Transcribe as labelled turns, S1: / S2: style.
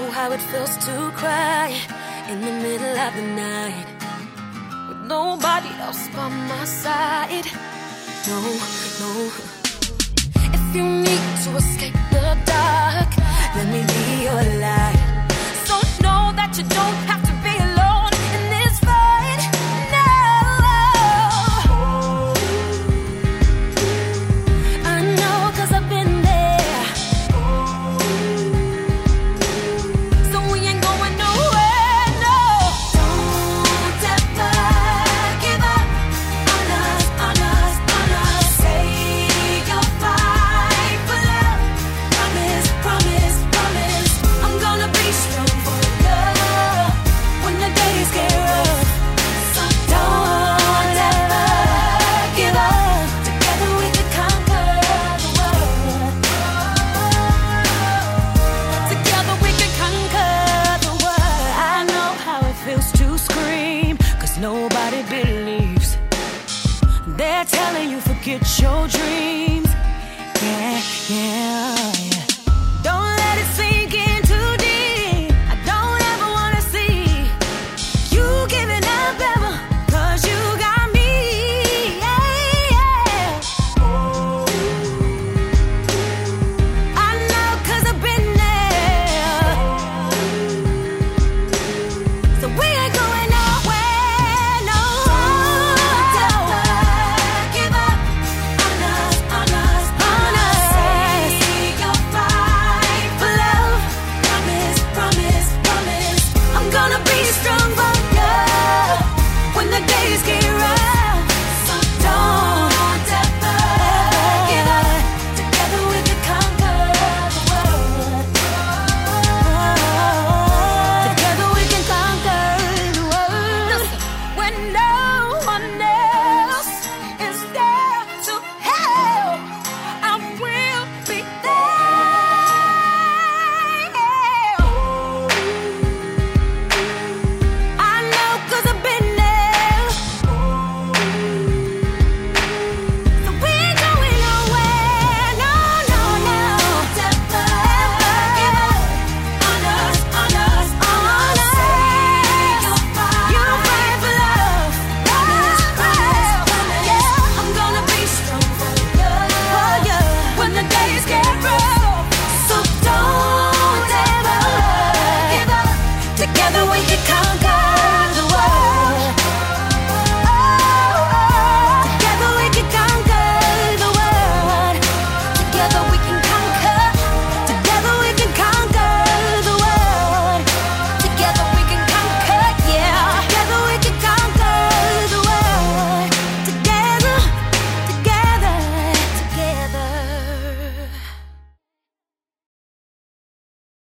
S1: know how it feels to cry in the middle of the night with nobody else by my side. No, no. If you need to escape the dark. nobody believes. They're telling you forget your dreams. Yeah, yeah.